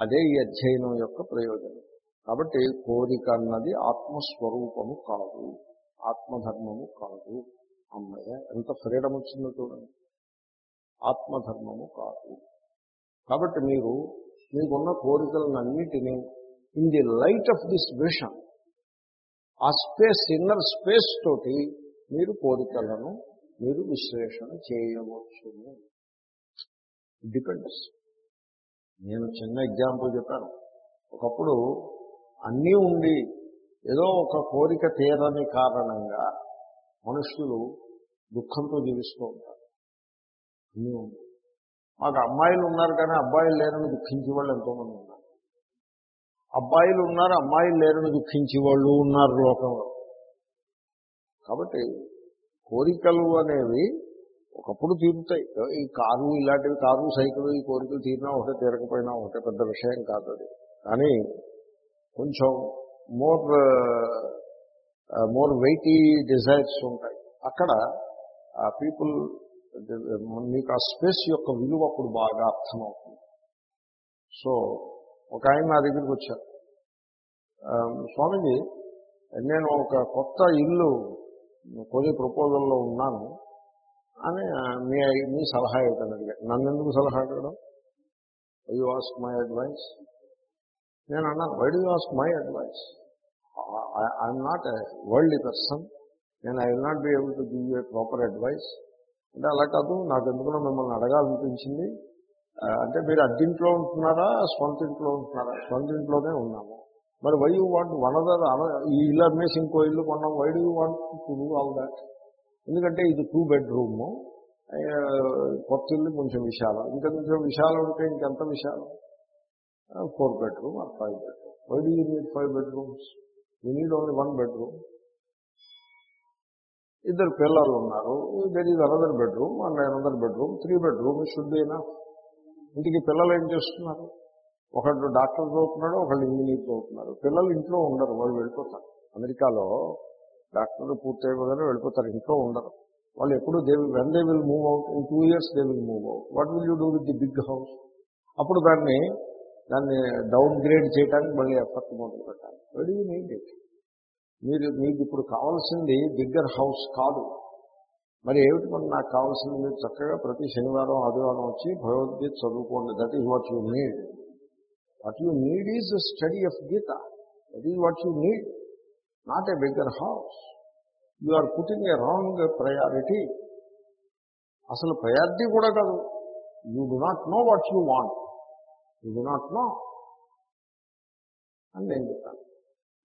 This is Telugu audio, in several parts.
అదే ఈ అధ్యయనం యొక్క ప్రయోజనం. కాబట్టి కోరిక అన్నది ఆత్మస్వరూపము కాదు. ఆత్మధర్మము కాదు. అమ్మయ్య ఎంత ఫ్రీడమ్ వచ్చిందో చూడండి. ఆత్మధర్మము కాదు. కాబట్టి మీరు మీకున్న కోరికలన్నిటినీ in the light of this vision ఆ స్పేస్ ఇన్నర్ స్పేస్ తోటి మీరు కోరికలను మీరు విశ్లేషణ చేయవచ్చును. డిపెండ్స్ నేను చిన్న ఎగ్జాంపుల్ చెప్పాను. ఒకప్పుడు అన్నీ ఉండి ఏదో ఒక కోరిక తీరని కారణంగా మనుషులు దుఃఖంతో జీవిస్తూ ఉంటారు. అన్నీ ఉంది మాకు అమ్మాయిలు ఉన్నారు కానీ అబ్బాయిలు లేరని దుఃఖించే వాళ్ళు ఎంతోమంది ఉన్నారు. అబ్బాయిలు ఉన్నారు అమ్మాయిలు లేరని దుఃఖించే వాళ్ళు ఉన్నారు లోకంలో. కాబట్టి కోరికలు అనేవి ఒకప్పుడు తీరుతాయి. ఈ కారు ఇలాంటివి కారు సైకిల్ ఈ కోరికలు తీరినా ఒకటే తీరకపోయినా ఒకటే పెద్ద విషయం కాదు అది. కానీ కొంచెం మోర్ మోర్ వెయిటీ డిజైర్స్ ఉంటాయి. అక్కడ పీపుల్ మీకు ఆ స్పేస్ యొక్క విలువ అప్పుడు బాగా అర్థమవుతుంది. సో ఒక ఆయన నా దగ్గరికి వచ్చారు. ఆ, స్వామీజీ నేను ఒక కొత్త ఇల్లు కొన్ని ప్రపోజల్లో ఉన్నాను. అని మీ మీ సలహా ఏమిటని అడిగాను నన్ను ఎందుకు సలహా అడగడం యూ ఆస్క్ మై అడ్వైస్ నేను అన్నాను why do ask my advice I'm not a world person నేను I will not be able to give a proper advice అంటే అలా కాదు నాకు ఎందుకునో మిమ్మల్ని అడగాలనిపించింది. అంటే మీరు అద్దీంట్లో ఉంటున్నారా స్వంత ఇంట్లో ఉంటున్నారా? స్వంత ఇంట్లోనే ఉన్నాము. మరి why you want one other ఈ ఇల్లు అమ్మేసి ఇంకో ఇల్లు కొన్నాం why do want to do all that ఎందుకంటే ఇది టూ బెడ్రూము కొత్త ఇల్లు కొంచెం విశాలం. ఇంకా కొంచెం విశాలం ఉంటే ఇంకెంత విశాలం? Four bedroom or five bedroom why do you need five bedrooms you need only one bedroom ఇద్దరు పిల్లలు ఉన్నారు. There is another bedroom and another bedroom three bedroom should అయినా ఇంటికి పిల్లలు ఏం చేస్తున్నారు? ఒకళ్ళు డాక్టర్ చదువుతున్నాడు ఒకళ్ళు ఇంజనీర్ చదువుతున్నారు. పిల్లలు ఇంట్లో ఉండరు వాళ్ళు వెళ్ళిపోతారు. అమెరికాలో డాక్టర్ పూర్తయిపోగానే వెళ్ళిపోతారు. ఇంట్లో ఉండరు. వాళ్ళు ఎప్పుడు they when they will move out in two years they will move out what will you do with the big house అప్పుడు దాన్ని దాన్ని డౌన్ గ్రేడ్ చేయడానికి మళ్ళీ ఎఫర్ట్ మొదలు పెట్టాలి. వెరీ నీడ్ ఇట్ మీరు మీకు ఇప్పుడు కావాల్సింది బిగ్గర్ హౌస్ కాదు. మరి ఏమిటి మరి నాకు కావాల్సింది? మీరు చక్కగా ప్రతి శనివారం ఆదివారం వచ్చి భగవద్గీత చదువుకోండి. That is what you need what you need is study of Gita that is what you need not a bigger house you are putting a wrong priority అసలు ప్రయారిటీ కూడా కాదు. You do not know what you want you do not know అని నేను చెప్పాను.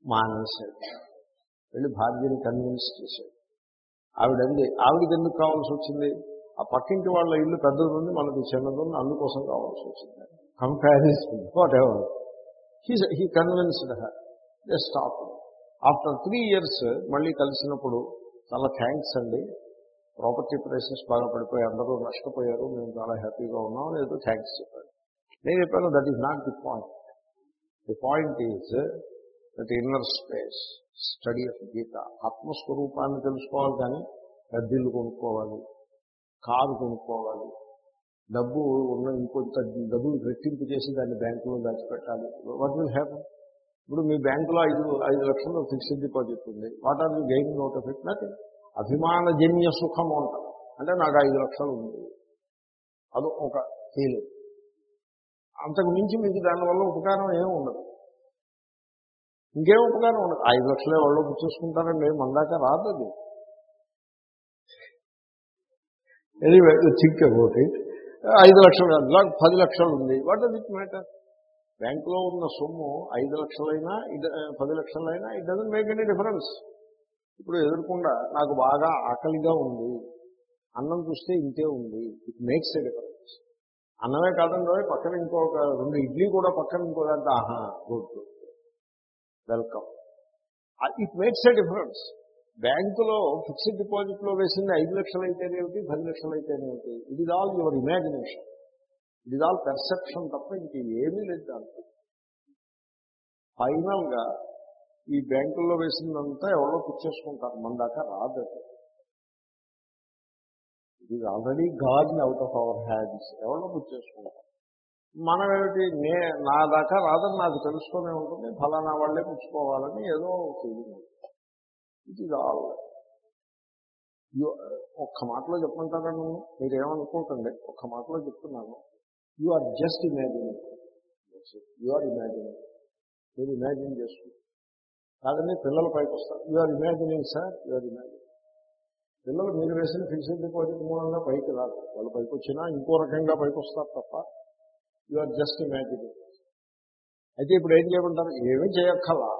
మానేశాడు. వెళ్ళి భార్యని కన్విన్స్ చేశాడు. ఆవిడంది ఆవిడకి ఎందుకు కావాల్సి వచ్చింది? ఆ పక్కింటి వాళ్ళ ఇల్లు పెద్దది ఉంది మనకి చిన్నది ఉంది అందుకోసం కావాల్సి వచ్చింది. Comparison whatever he convinced her they stop after three years మళ్ళీ కలిసినప్పుడు చాలా థ్యాంక్స్ అండి. ప్రాపర్టీ ప్రైసెస్ బాగా పడిపోయి అందరూ నష్టపోయారు. మేము చాలా హ్యాపీగా ఉన్నాం లేదో థ్యాంక్స్ చెప్పాడు నేను చెప్పాను that is not the point the point is that inner space study of Gita ఆత్మస్వరూపాన్ని తెలుసుకోవాలి కానీ పెద్దలు కొనుక్కోవాలి కారు కొనుక్కోవాలి డబ్బు ఉన్న ఇంకొంత డబ్బులు రెట్టింపు చేసి దాన్ని బ్యాంకులో దాచిపెట్టాలి. వాట్ విల్ హ్యాపన్ ఇప్పుడు మీ బ్యాంకులో ఐదు ఐదు లక్షలు ఫిక్స్డ్ డిపాజిట్ ఉంది. What are you gain not of it నాకు అభిమానజన్య సుఖం అంటారు అంటే నాకు ఐదు లక్షలు ఉంది. అది ఒక ఫీలింగ్ అంతకు మించి మీకు దానివల్ల ఉపకారం ఏమి ఉండదు. ఇంకేం ఉపకారం ఉండదు. ఐదు లక్షలే వాళ్ళు పుచ్చేసుకుంటారండి మందాక రాదు అది. ఎనీవే థింక్ అబౌట్ ఇట్ ఐదు లక్షలు కాదు పది లక్షలు ఉంది. వాట్ డస్ ఇట్ మ్యాటర్ బ్యాంకులో ఉన్న సొమ్ము ఐదు లక్షలైనా ఇది పది లక్షలైనా it doesn't make any difference. ఇప్పుడు ఎదురకుండా నాకు బాగా ఆకలిగా ఉంది అన్నం చూస్తే ఇంతే ఉంది ఇట్ మేక్స్ ఏ డిఫరెన్స్. అన్నమే కాదండి పక్కన ఇంకొక రెండు ఇడ్లీ కూడా పక్కన ఇంకోదంటే ఆహా good welcome. It makes a difference. బ్యాంకులో ఫిక్స్డ్ డిపాజిట్లో వేసింది ఐదు లక్షలు అయితేనేమిటి పది లక్షలు అయితేనేమిటి it is all your imagination. It is all perception తప్ప ఇంక ఏమీ లేదు దాంట్లో. ఫైనల్గా ఈ బ్యాంకుల్లో వేసిందంతా ఎవరో పుచ్చేసుకుంటారు. మన దాకా రాదు ఇది it is already gone out of our hands ఎవరో పుచ్చేసుకుంటారు. మనం ఏమిటి? నే నా దాకా రాదని నాకు తెలుసుకునే ఉంటుంది. ఫలానా వాళ్ళే పుచ్చుకోవాలని ఏదో ఫీలింగ్ ఇట్ ఈజ్ ఆల్ ఒక్క మాటలో చెప్పమంటారా నన్ను? మీరేమనుకోకండి ఒక్క మాటలో చెప్తున్నాను. You are just imagining you are imagining మీరు ఇమాజిన్ చేసుకుంటారు కాదండి పిల్లలు పైకి వస్తారు. You are imagining sir you are imagining పిల్లలు మీరు వేసిన ఫిక్స్డ్ డిపాజిట్ మూలంగా పైకి రాదు వాళ్ళు పైకి వచ్చినా ఇంకో రకంగా పైకి వస్తారు తప్ప యు ఆర్ జస్ట్ ఇమాజినింగ్ అయితే ఇప్పుడు ఏం చేయమంటారు? ఏమీ చేయక్కర్లా.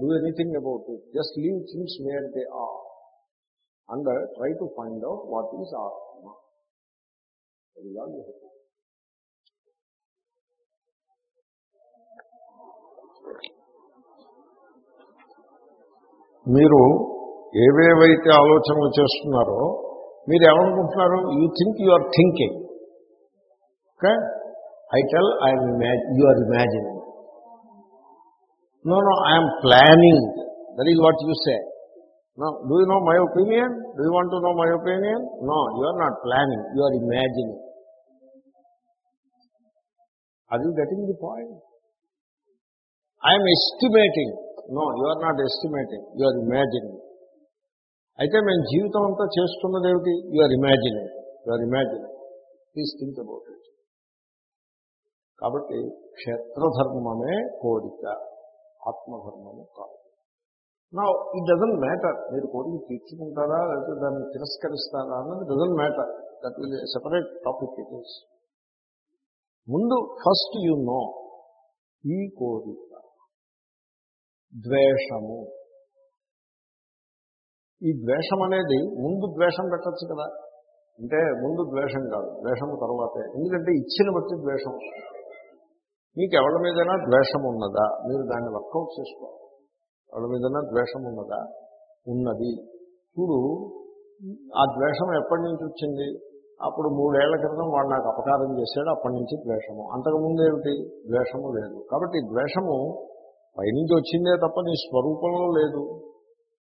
Do anything about it just leave things where they are and try to find out what is atma. మీరు ఏవేవైతే ఆలోచనలు చేస్తున్నారో మీరు ఏమనుకుంటున్నారు? You think you are thinking okay I tell I'm you are imagining no no I'm planning that is what you say no do you know my opinion do you want to know my opinion no you are not planning you are imagining అది you getting the point I'm estimating no you are not estimating you are imagining అయితే మేము జీవితం అంతా చేస్తున్నది ఏమిటి? You are imagining you are imagining please think about it కాబట్టి క్షేత్రధర్మమే కోరిక ఆత్మధర్మము కాదు. నా ఇట్ డజన్ మ్యాటర్ మీరు కోరిక తీర్చుకుంటారా లేకపోతే దాన్ని తిరస్కరిస్తారా అన్నది doesn't matter that will separate topic it is ముందు ఫస్ట్ యు నో ఈ కోరిక. ద్వేషము. ఈ ద్వేషం అనేది ముందు ద్వేషం పెట్టచ్చు కదా. అంటే ముందు ద్వేషం కాదు ద్వేషము తర్వాతే. ఎందుకంటే ఇచ్చిన బట్టి ద్వేషం. మీకు ఎవరి మీదైనా ద్వేషం ఉన్నదా? మీరు దాన్ని వర్కౌట్ చేసుకోవాలి. ఎవరి మీదైనా ద్వేషం ఉన్నదా? ఉన్నది. ఇప్పుడు ఆ ద్వేషం ఎప్పటి నుంచి వచ్చింది? అప్పుడు మూడేళ్ళ క్రితం వాడు నాకు అపకారం చేశాడు అప్పటి నుంచి ద్వేషము. అంతకుముందు ఏమిటి ద్వేషము లేదు. కాబట్టి ద్వేషము పైనుంచి వచ్చిందే తప్ప నీ స్వరూపంలో లేదు.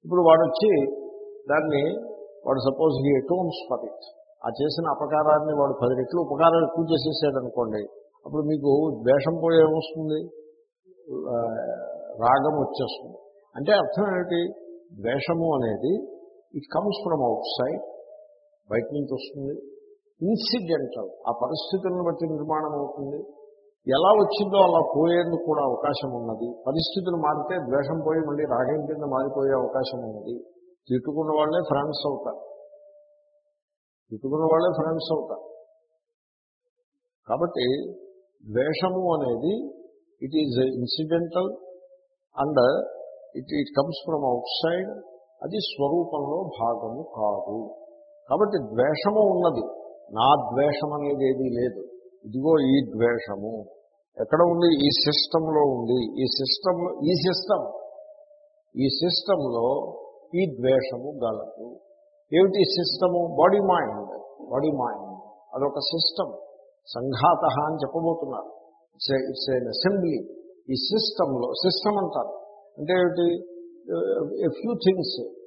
ఇప్పుడు వాడు వచ్చి దాన్ని వాడు suppose he accounts for it. ఆ చేసిన అపకారాన్ని వాడు పది రెట్లు ఉపకారం ఎక్కువ చేసేసాడనుకోండి అప్పుడు మీకు ద్వేషం పోయి ఏమొస్తుంది? రాగం వచ్చేస్తుంది. అంటే అర్థం ఏమిటి? ద్వేషము అనేది it comes from outside బయట నుంచి వస్తుంది. ఇన్సిడెంటల్ ఆ పరిస్థితులను బట్టి నిర్మాణం అవుతుంది ఎలా వచ్చిందో అలా పోయేందుకు కూడా అవకాశం ఉన్నది. పరిస్థితులు మారితే ద్వేషం పోయి మళ్ళీ రాగం కింద మారిపోయే అవకాశం ఉన్నది. తిట్టుకున్న వాళ్ళే ఫ్రెండ్స్ అవుతారు. తిట్టుకున్న వాళ్ళే ఫ్రెండ్స్ అవుతారు. కాబట్టి ద్వేషము అనేది it is incidental and it it comes from outside అది స్వరూపంలో భాగము కాదు. కాబట్టి ద్వేషము ఉన్నది. నా ద్వేషం అనేది ఏదీ లేదు. ఇదిగో ఈ ద్వేషము. ఎక్కడ ఉంది? ఈ సిస్టంలో ఉంది. ఈ సిస్టంలో ఈ సిస్టమ్ ఈ సిస్టంలో ఈ ద్వేషము గలదు. ఏమిటి system? Body mind. Body mind. అదొక సిస్టమ్ సంఘాత అని చెప్పబోతున్నారు. It's an assembly. ఈ సిస్టంలో సిస్టమ్ అంటారు. అంటే ఏమిటి? Few things.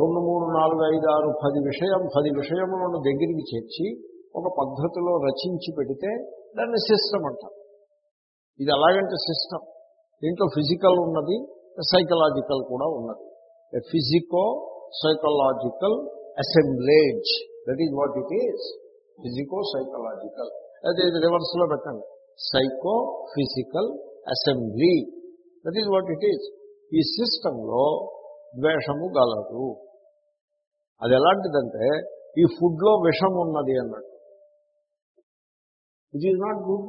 రెండు మూడు నాలుగు ఐదు ఆరు పది విషయం పది విషయములను దగ్గరికి చేర్చి ఒక పద్ధతిలో రచించి పెడితే దాన్ని సిస్టమ్ అంటారు. ఇది అలాగంటే సిస్టమ్. దీంట్లో ఫిజికల్ ఉన్నది సైకలాజికల్ కూడా ఉన్నది. Physico psychological assemblage that is what it is physico psychological అదే ఇది రివర్స్లో పెట్టండి. Psycho physical assembly that is what it is ఈ సిస్టంలో ద్వేషము గలదు. అది ఎలాంటిదంటే ఈ ఫుడ్లో విషం ఉన్నది అన్నట్టు. ఇట్ ఈజ్ నాట్ గుడ్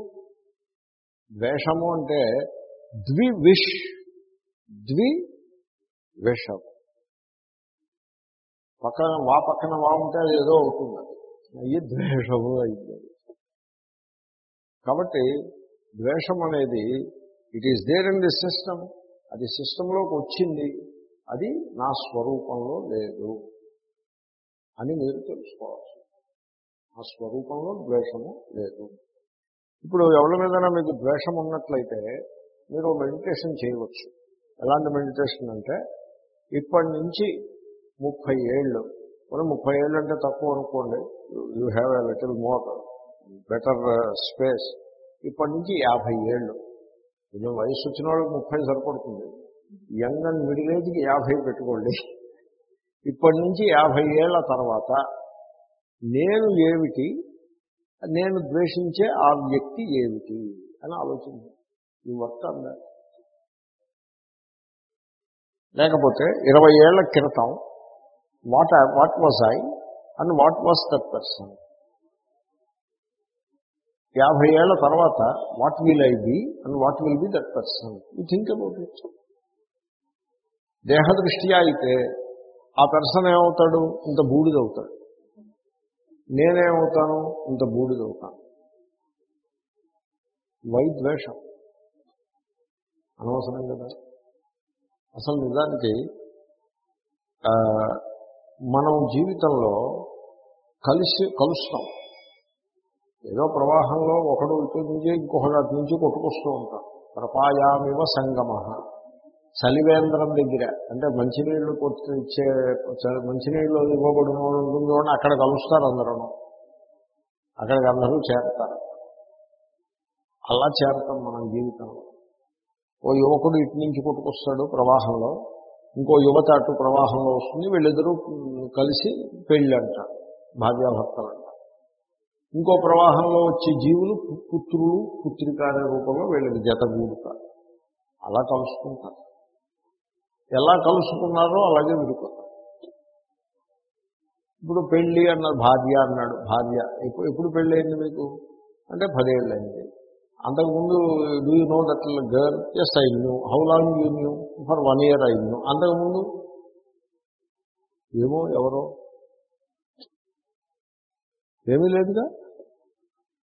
ద్వేషము అంటే ద్వి విష్ ద్వి విషం పక్కన వా పక్కన వా ఉంటే అది ఏదో అవుతుంది. అయ్యి ద్వేషము అయింది కాబట్టి ద్వేషం అనేది it is there in the system అది సిస్టంలోకి వచ్చింది. అది నా స్వరూపంలో లేదు అని మీరు తెలుసుకోవాలి. నా స్వరూపంలో ద్వేషము లేదు. ఇప్పుడు ఎవరి మీదైనా మీకు ద్వేషం ఉన్నట్లయితే మీరు మెడిటేషన్ చేయవచ్చు. ఎలాంటి మెడిటేషన్ అంటే ఇప్పటి నుంచి ముప్పై ఏళ్ళు మరి ముప్పై ఏళ్ళు అంటే తక్కువ అనుకోండి you have a little more better space. ఇప్పటి నుంచి యాభై ఏళ్ళు. కొంచెం వయసు వచ్చిన వాళ్ళకి ముప్పై సరిపడుతుంది. యంగ్ అండ్ మిడిల్ ఏజ్కి యాభై పెట్టుకోండి. ఇప్పటి నుంచి యాభై ఏళ్ళ తర్వాత నేను ఏమిటి నేను ద్వేషించే ఆ వ్యక్తి ఏమిటి అని ఆలోచించు. ఈ వర్క్ అందా లేకపోతే ఇరవై ఏళ్ళ క్రితం what what was I and what was that person యాభై ఏళ్ళ తర్వాత what will I be and what will be that person ఈ థింక్ అబౌట్ ఇట్ దేహదృష్ట్యా అయితే ఆ పర్సన్ ఏమవుతాడు? ఇంత బూడిదవుతాడు. నేనేమవుతాను? ఇంత బూడిదవుతాను. వైద్వేషం అనవసరం కదా. అసలు నిజానికి మనం జీవితంలో కలిసి కలుస్తాం. ఏదో ప్రవాహంలో ఒకడు ఇటు నుంచి ఇంకొకటి అటు నుంచి కొట్టుకొస్తూ ఉంటాం. ప్రపాయామివ సంగమ. చలివేంద్రం దగ్గర అంటే మంచినీళ్ళు కొట్టి ఇచ్చే చ- మంచినీళ్ళు ఇవ్వబడిన ఉంటుంది అక్కడ కలుస్తారు అందరూ. అక్కడికి అందరూ చేరతారు. అలా చేరతాం మనం జీవితంలో. ఓ యువకుడు ఇటు నుంచి కొట్టుకొస్తాడు ప్రవాహంలో. ఇంకో యువత అటు ప్రవాహంలో వస్తుంది. వీళ్ళిద్దరూ కలిసి పెళ్ళి అంటారు. భార్యాభర్తలు అంటారు. ఇంకో ప్రవాహంలో వచ్చే జీవులు పుత్రులు పుత్రిక అనే రూపంలో వీళ్ళకి జతగూడుతారు అలా కలుసుకుంటారు ఎలా కలుసుకున్నారో అలాగే విడిపోతారు ఇప్పుడు పెళ్ళి అన్నాడు భార్య అన్నాడు భార్య. ఎప్పుడు ఎప్పుడు పెళ్ళి అయింది మీకు? అంటే పదేళ్ళు అయింది అంతకుముందు do you know that girl yes I knew how long you knew for one year I knew అంతకుముందు? ఏమో ఎవరో? ఏమీ లేదుగా?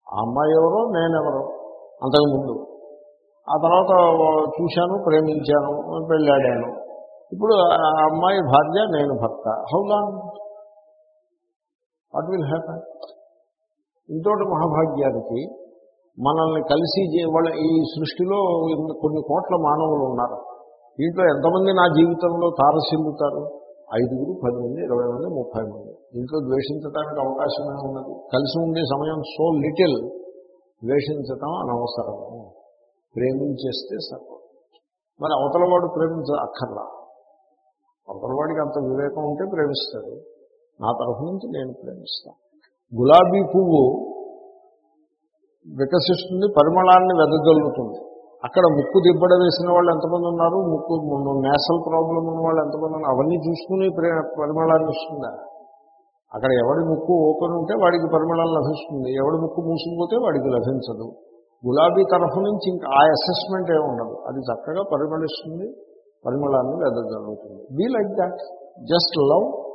ఆ అమ్మాయి ఎవరో నేనెవరో? అంతకుముందు. ఆ తర్వాత చూశాను ప్రేమించాను పెళ్ళాడాను. ఇప్పుడు ఆ అమ్మాయి భార్య నేను భర్త. How long what will happen ఇంతోటి మహాభాగ్యానికి మనల్ని కలిసి వాళ్ళ ఈ సృష్టిలో కొన్ని కోట్ల మానవులు ఉన్నారు. దీంట్లో ఎంతమంది నా జీవితంలో తారసిల్లుతారు? ఐదుగురు పది మంది ఇరవై మంది ముప్పై మంది దీంట్లో ద్వేషించడానికి అవకాశమే ఉన్నది. కలిసి ఉండే సమయం సో లిటిల్ ద్వేషించటం అనవసరము. ప్రేమించేస్తే సర్వం. మరి అవతలవాడు ప్రేమించ అక్కర్లా. అవతలవాడికి అంత వివేకం ఉంటే ప్రేమిస్తాడు. నా తరఫు నుంచి నేను ప్రేమిస్తాను గులాబీ పువ్వు వికసిస్తుంది పరిమళాన్ని వెదజల్లుతుంది. అక్కడ ముక్కు దిబ్బడ వేసిన వాళ్ళు ఎంతమంది ఉన్నారు? ముక్కు నేషనల్ ప్రాబ్లం ఉన్న వాళ్ళు ఎంతమంది ఉన్నారు? అవన్నీ చూసుకుని పరిమళాన్ని ఇస్తుందా? అక్కడ ఎవడి ముక్కు ఓపెన్ ఉంటే వాడికి పరిమళం లభిస్తుంది. ఎవడి ముక్కు మూసుకుపోతే వాడికి లభించదు. గులాబీ తరఫు నుంచి ఇంకా ఆ అసెస్మెంట్ ఏమి ఉండదు అది చక్కగా పరిమళిస్తుంది. పరిమళాన్ని వెదజల్లుతుంది be like that just love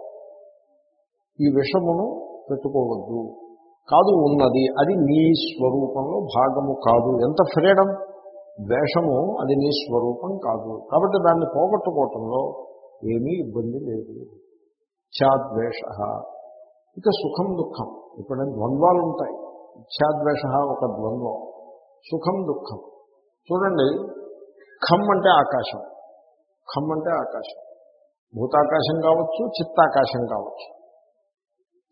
ఈ విషమును పెట్టుకోవద్దు. కాదు ఉన్నది. అది నీ స్వరూపంలో భాగము కాదు. ఎంత ఫ్రీడమ్ ద్వేషము అది నీ స్వరూపం కాదు. కాబట్టి దాన్ని పోగొట్టుకోవటంలో ఏమీ ఇబ్బంది లేదు. ఇచ్చాద్వేష ఇక సుఖం దుఃఖం. ఇప్పుడు ద్వంద్వాలు ఉంటాయి. ఇచ్చాద్వేష ఒక ద్వంద్వం. సుఖం దుఃఖం. చూడండి. ఖమ్ అంటే ఆకాశం. ఖమ్ అంటే ఆకాశం. భూతాకాశం కావచ్చు చిత్తాకాశం కావచ్చు.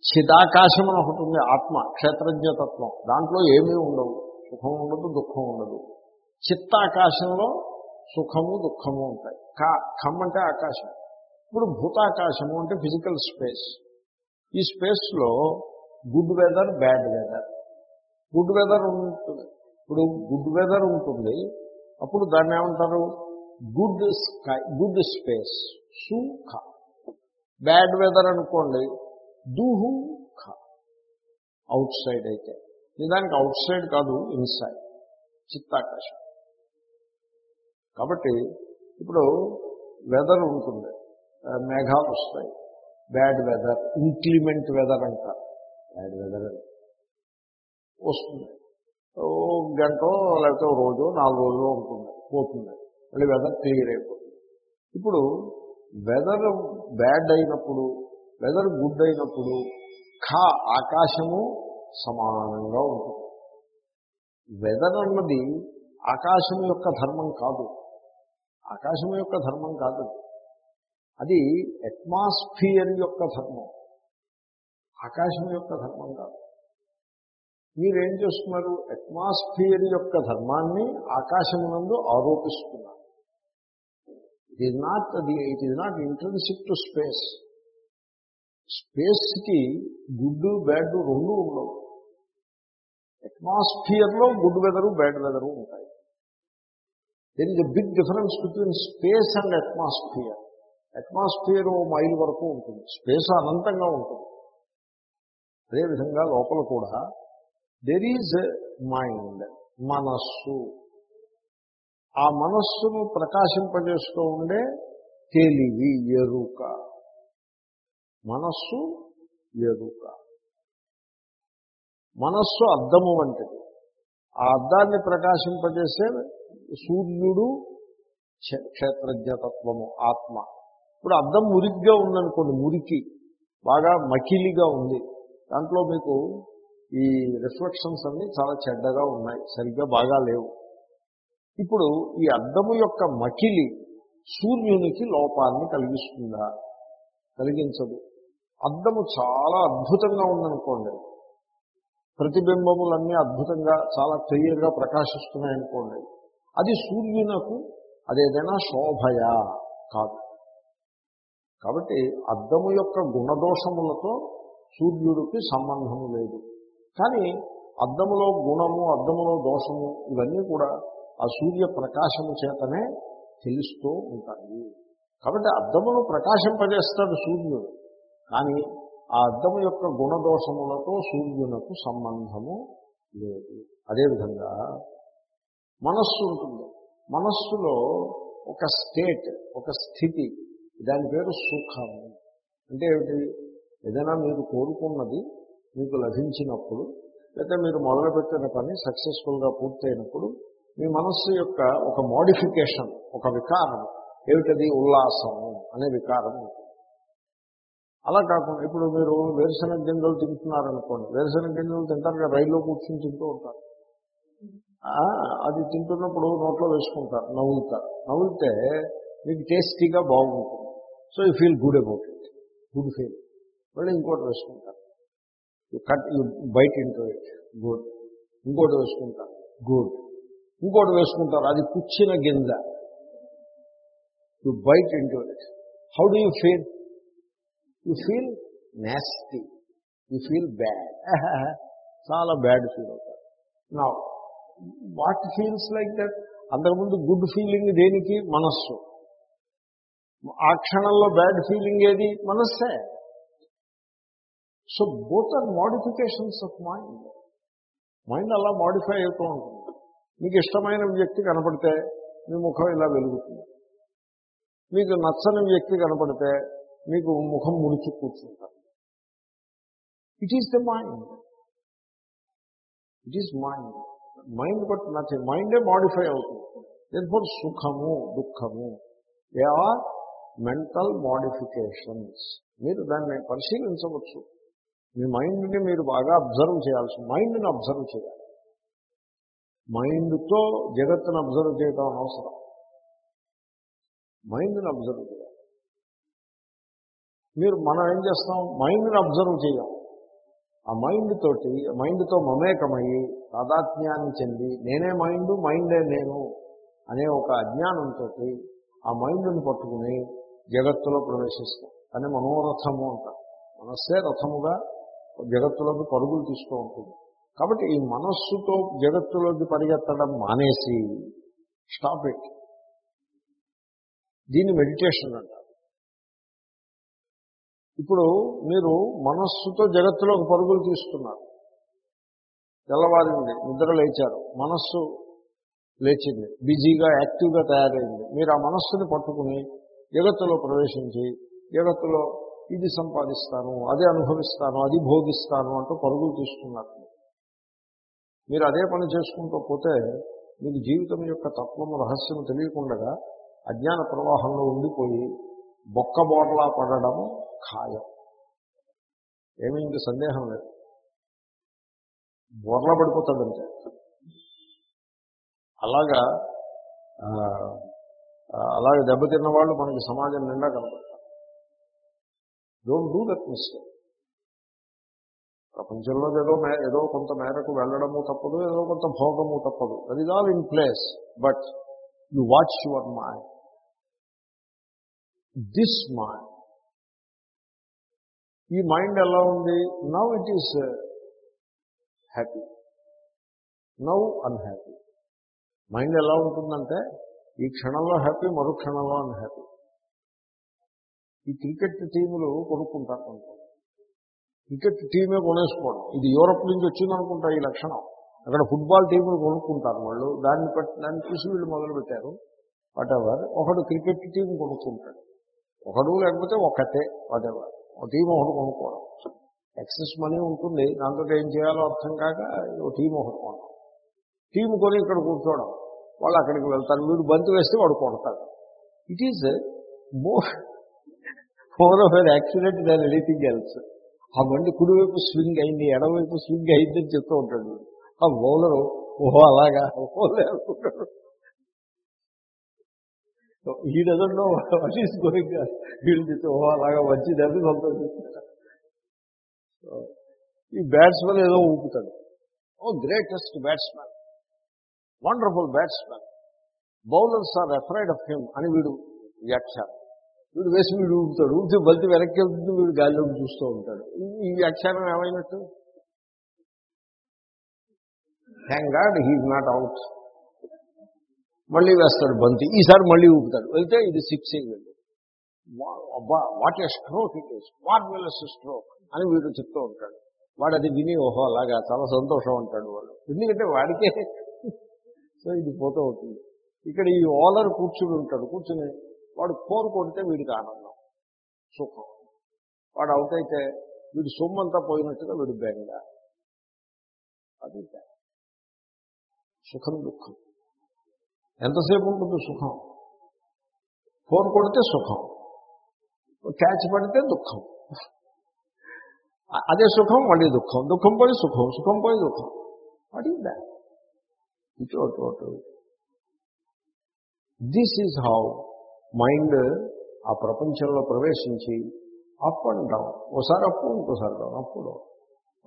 చిదాకాశం అని ఒకటి ఉంది ఆత్మ క్షేత్రజ్ఞతత్వం. దాంట్లో ఏమీ ఉండవు. సుఖం ఉండదు దుఃఖం ఉండదు. చిత్తాకాశంలో సుఖము దుఃఖము ఉంటాయి. కా ఖమ్ అంటే ఆకాశం. ఇప్పుడు భూతాకాశము అంటే ఫిజికల్ స్పేస్. ఈ స్పేస్లో good weather bad weather. Good weather ఉంటుంది ఇప్పుడు గుడ్ వెదర్ ఉంటుంది. అప్పుడు దాన్ని ఏమంటారు? గుడ్ స్కై గుడ్ స్పేస్ సుఖ. బ్యాడ్ వెదర్ అనుకోండి దూహు ఖ అవుట్ సైడ్ అయితే. నిజానికి అవుట్ సైడ్ కాదు ఇన్సైడ్ చిత్తాకాశం కాబట్టి ఇప్పుడు వెదర్ ఉంటుంది. మేఘాలు వస్తాయి. బ్యాడ్ వెదర్ ఇంక్లిమెంట్ వెదర్ అంటారు. బ్యాడ్ వెదర్ వస్తుంది. ఓ గంట లేకపోతే రోజు నాలుగు రోజులు ఉంటుంది పోతుంది. మళ్ళీ వెదర్ క్లియర్ అయిపోతుంది. ఇప్పుడు వెదర్ బ్యాడ్ అయినప్పుడు వెదర్ గుడ్ అయినప్పుడు ఖా ఆకాశము సమానంగా ఉంటుంది. వెదర్ అన్నది ఆకాశం యొక్క ధర్మం కాదు. ఆకాశం యొక్క ధర్మం కాదు. అది అట్మాస్ఫియర్ యొక్క ధర్మం. ఆకాశం యొక్క ధర్మం కాదు. మీరేం చేస్తున్నారు? అట్మాస్ఫియర్ యొక్క ధర్మాన్ని ఆకాశమునందు ఆరోపిస్తున్నారు. It is not the it is not intrinsic to space స్పేస్కి good bad రెండు ఉండవు. అట్మాస్ఫియర్లో గుడ్ వెదరు బ్యాడ్ వెదరు ఉంటాయి. There is a big difference between space and atmosphere atmosphere oh mile వరకు ఉంటుంది. స్పేస్ అనంతంగా ఉంటుంది. అదేవిధంగా లోపల కూడా దెర్ ఈజ్ మైండ్ మనస్సు. ఆ మనస్సును ప్రకాశింపజేస్తూ ఉండే తెలివి ఎరుక. మనస్సు ఎరుక. మనస్సు అద్దము వంటిది. ఆ అద్దాన్ని ప్రకాశింపజేసే సూర్యుడు క్షేత్రజ్ఞతత్వము ఆత్మ. ఇప్పుడు అద్దం మురికిగా ఉందనుకోండి మురికి బాగా మకిలిగా ఉంది. దాంట్లో మీకు ఈ రిఫ్లెక్షన్స్ అన్నీ చాలా చెడ్డగా ఉన్నాయి. సరిగ్గా బాగా లేవు. ఇప్పుడు ఈ అద్దము యొక్క మకిలి సూర్యునికి లోపాన్ని కలిగిస్తుందా? కలిగించదు. అద్దము చాలా అద్భుతంగా ఉందనుకోండి. ప్రతిబింబములన్నీ అద్భుతంగా చాలా క్లియర్గా ప్రకాశిస్తున్నాయనుకోండి. అది సూర్యునకు అదేదైనా శోభయా కాదు. కాబట్టి అద్దము యొక్క గుణదోషములతో సూర్యుడికి సంబంధము లేదు. కానీ అద్దములో గుణము అద్దములో దోషము ఇవన్నీ కూడా ఆ సూర్య ప్రకాశము చేతనే తెలుస్తూ ఉంటాయి. కాబట్టి అద్దమును ప్రకాశింపజేస్తాడు సూర్యుడు. కానీ ఆ అద్దము యొక్క గుణదోషములతో సూర్యునకు సంబంధము లేదు. అదేవిధంగా మనస్సు ఉంటుంది. మనస్సులో ఒక స్టేట్ ఒక స్థితి దాని పేరు సుఖము. అంటే ఏమిటి? ఏదైనా మీరు కోరుకున్నది మీకు లభించినప్పుడు లేకపోతే మీరు మొదలుపెట్టిన పని సక్సెస్ఫుల్గా పూర్తయినప్పుడు మీ మనస్సు యొక్క ఒక మోడిఫికేషన్ ఒక వికారం. ఏమిటది? ఉల్లాసము అనే వికారం అలా కాకుండా ఇప్పుడు మీరు వేరుశనగ గింజలు తింటున్నారనుకోండి వేరుశనగ గింజలు తింటారు రైల్లో కూర్చొని తింటూ ఉంటారు. అది తింటున్నప్పుడు నోట్లో వేసుకుంటారు నవ్వుతారు. నవ్వుతే మీకు టేస్టీగా బాగుంటుంది. So you feel good about it. Good feel. మళ్ళీ ఇంకోటి వేసుకుంటారు. You cut you bite into it. Good. ఇంకోటి వేసుకుంటారు. గుడ్. ఇంకోటి వేసుకుంటారు. అది పుచ్చిన గింజ. You bite into it how do you feel you feel nasty you feel bad చాలా బ్యాడ్ ఫీల్ అవుతారు. నా వాట్ ఫీల్స్ లైక్ దట్ అంతకుముందు గుడ్ ఫీలింగ్ దేనికి? మనస్సు. ఆ క్షణంలో బ్యాడ్ ఫీలింగ్ ఏది? మనస్సే. So both are modifications of mind mind అలా మోడిఫై అవుతూ ఉంటుంది. మీకు ఇష్టమైన వ్యక్తి కనపడితే మీ ముఖం ఇలా వెలుగుతుంది. మీకు నచ్చని వ్యక్తి కనపడితే మీకు ముఖం ముడిచి కూర్చుంటారు it is the mind it is mind mind but nothing మైండే modify అవుతుంది. దేనిఫోర్ సుఖము దుఃఖము దే ఆర్ మెంటల్ మోడిఫికేషన్స్ మీరు దాన్ని పరిశీలించవచ్చు. మీ మైండ్ని మీరు బాగా అబ్జర్వ్ చేయాల్సి మైండ్ని అబ్జర్వ్ చేయాలి. మైండ్తో జగత్తును అబ్జర్వ్ చేయడం అనవసరం మైండ్ని అబ్జర్వ్ చేయాలి. మీరు మనం ఏం చేస్తాం? మైండ్ని అబ్జర్వ్ చేయం ఆ మైండ్ తోటి మైండ్తో మమేకమయ్యి తాదాత్మ్యాన్ని చెంది నేనే మైండ్ మైండే నేను అనే ఒక అజ్ఞానంతో ఆ మైండ్ని పట్టుకుని జగత్తులో ప్రవేశిస్తాం. అని మనోరథము అంటారు. మనస్సే రథముగా జగత్తులోకి పరుగులు తీస్తూ ఉంటుంది. కాబట్టి ఈ మనస్సుతో జగత్తులోకి పరిగెత్తడం మానేసి స్టాప్ ఇట్ దీన్ని మెడిటేషన్ అంటారు. ఇప్పుడు మీరు మనస్సుతో జగత్తులోకి పరుగులు తీస్తున్నారు. తెల్లవారింది నిద్ర లేచారు మనస్సు లేచింది బిజీగా యాక్టివ్గా తయారైంది. మీరు ఆ మనస్సుని పట్టుకుని జగత్తులో ప్రవేశించి జగత్తులో ఇది సంపాదిస్తాను అది అనుభవిస్తాను అది భోగిస్తాను అంటూ పరుగులు తీసుకున్నారు మీరు అదే పని చేసుకుంటూ పోతే మీకు జీవితం యొక్క తత్వము రహస్యం తెలియకుండా అజ్ఞాన ప్రవాహంలో ఉండిపోయి బొక్క బోర్లా పడడము ఖాయం. ఏమీ ఇంక సందేహం లేదు. బోర్లా పడిపోతాడంతే అలాగా అలాగే దెబ్బతిన్న వాళ్ళు మనకి సమాజం నిండా కనపడతారు. డోంట్ డూ దట్ మిస్టేక్ ప్రపంచంలో ఏదో ఏదో కొంత మేరకు వెళ్ళడము తప్పదు ఏదో కొంత భోగము తప్పదు. That is all in place but you watch your mind this mind ఈ మైండ్ ఎలా ఉంది? Now it is happy now unhappy mind ఎలా ఉంటుందంటే ఈ క్షణంలో హ్యాపీ మరో క్షణంలో అన్హ్యాపీ ఈ క్రికెట్ టీములు కొనుక్కుంటారు కొంత క్రికెట్ టీమే కొనేసుకోవడం. ఇది యూరప్ నుంచి వచ్చిందనుకుంటా ఈ లక్షణం. అక్కడ ఫుట్బాల్ టీములు కొనుక్కుంటారు వాళ్ళు. దాన్ని బట్టి దాన్ని చూసి వీళ్ళు మొదలు పెట్టారు వాట్ ఎవర్ ఒకడు క్రికెట్ టీం కొనుక్కుంటాడు. ఒకడు లేకపోతే ఒకటే వాటెవర్? ఒక టీం ఒకటి కొనుక్కోవడం. ఎక్సెస్ మనీ ఉంటుంది. దాంతో ఏం చేయాలో అర్థం కాక ఒక టీం ఒకటి కొనడం. టీం కొని ఇక్కడ కూర్చోవడం. వాళ్ళు అక్కడికి వెళ్తారు. వీడు బంతి వేస్తే వాడు కొడతాడు. It is more more of an accident than anything else ఆ బండి కుడివైపు స్వింగ్ అయింది ఎడవైపు స్వింగ్ అయిందని చెప్తూ ఉంటాడు. ఆ బౌలరు ఓహో అలాగా? ఓహో అనుకుంటాడు ఈ డజంలో వాట్ ఈస్ గోయింగ్ వీళ్ళు చెప్తే ఓహో అలాగా? మంచిదని సంతోషిస్తాడు. ఈ బ్యాట్స్మెన్ ఏదో ఊపుతాడు. ఓ greatest batsmen wonderful batsmen bowlers are afraid of him అని వీడు వ్యాఖ్యానం. వీడు వేసి వీడు ఊపుతాడు ఊపితే బలితే వెనక్కి వెళ్తుంది వీడు గాలిలోకి చూస్తూ ఉంటాడు. ఈ- వ్యాఖ్యానం ఏమైనట్టు? Thank God he's not out మళ్ళీ వేస్తాడు బంతి ఈసారి మళ్ళీ ఊపుతాడు వెళ్తే ఇది సిక్స్ వెళ్ళి what a stroke it is marvellous stroke అని వీడు చెప్తూ ఉంటాడు. వాడు అది విని ఓహో అలాగా చాలా సంతోషం అంటాడు వాడు. ఎందుకంటే వాడికే సో ఇది పోతూ ఉంటుంది. ఇక్కడ ఈ ఓలర్ కూర్చుని ఉంటాడు కూర్చుని వాడు ఫోర్ కొడితే వీడికి ఆనందం సుఖం. వాడు అవుట్ అయితే వీడు సొమ్మంతా పోయినట్టుగా వీడు బెంగ. అది సుఖం దుఃఖం. ఎంతసేపు ఉంటుంది సుఖం? ఫోర్ కొడితే సుఖం. క్యాచ్ పడితే దుఃఖం. అదే సుఖం మళ్ళీ దుఃఖం. దుఃఖం పోయి సుఖం సుఖం పోయి దుఃఖం. What is that? ఇటు అటు అటు. దిస్ ఈజ్ హౌ మైండ్ ఆ ప్రపంచంలో ప్రవేశించి అప్ అండ్ డౌన్ ఓసారి అప్పు ఇంకోసారి డౌన్ అప్పుడు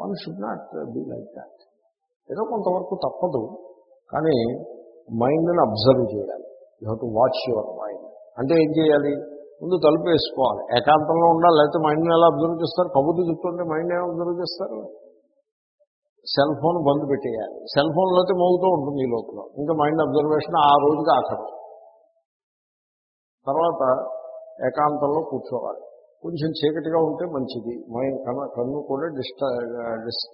one should not be like that ఏదో కొంతవరకు తప్పదు కానీ మైండ్ని అబ్జర్వ్ చేయాలి. You have to watch your mind అంటే ఏం చేయాలి? ముందు తలుపు వేసుకోవాలి. ఏకాంతంలో ఉండాలి లేకపోతే మైండ్ని ఎలా అబ్జర్వ్ చేస్తారు? కబుర్లు చెప్తుంటే మైండ్ ఏం అబ్జర్వ్ చేస్తారు? సెల్ ఫోన్ బంద్ పెట్టేయాలి. సెల్ ఫోన్లో అయితే మోగుతూ ఉంటుంది ఈ లోపల. ఇంకా మైండ్ అబ్జర్వేషన్ ఆ రోజుకి ఆఖరు. తర్వాత ఏకాంతంలో కూర్చోవాలి. కొంచెం చీకటిగా ఉంటే మంచిది. మైండ్ కన కన్ను కూడా డిస్ట్రా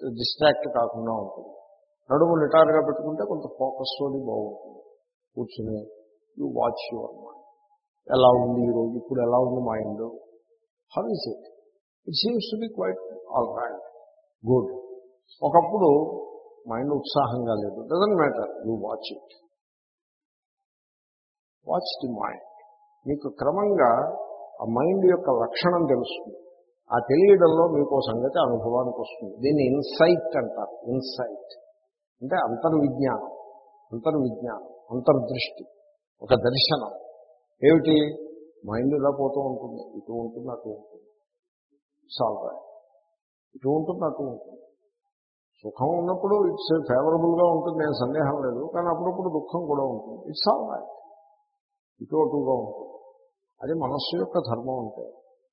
డిస్ట్రాక్ట్ కాకుండా ఉంటుంది. నడుము నిటారుగా పెట్టుకుంటే కొంత ఫోకస్ అది బాగుంటుంది. కూర్చుని యూ వాచ్ యువర్ మైండ్. ఎలా ఉంది ఈరోజు ఇప్పుడు ఎలా ఉంది mind? How is it? It seems to be quite all right good. ఒకప్పుడు మైండ్ ఉత్సాహంగా లేదు. Doesn't matter. You watch it. Watch the mind. మీకు క్రమంగా ఆ మైండ్ యొక్క లక్షణం తెలుస్తుంది. ఆ తెలియడంలో మీకు సంగతి అనుభవానికి వస్తుంది. దీన్ని ఇన్సైట్ అంటారు. ఇన్సైట్. అంటే అంతర్విజ్ఞానం. అంతర్విజ్ఞానం. అంతర్దృష్టి. ఒక దర్శనం. ఏమిటి? మైండ్ ఇలా పోతూ ఉంటుంది. ఇటు ఉంటుంది అటు ఉంటుంది. సాల్వ్ ఇటు ఉంటుంది అటు ఉంటుంది. సుఖం ఉన్నప్పుడు ఇట్స్ ఫేవరబుల్గా ఉంటుంది నేను సందేహం లేదు. కానీ అప్పుడప్పుడు దుఃఖం కూడా ఉంటుంది. It's all right. ఇటు అటుగా ఉంటుంది. అది మనస్సు యొక్క ధర్మం అంటే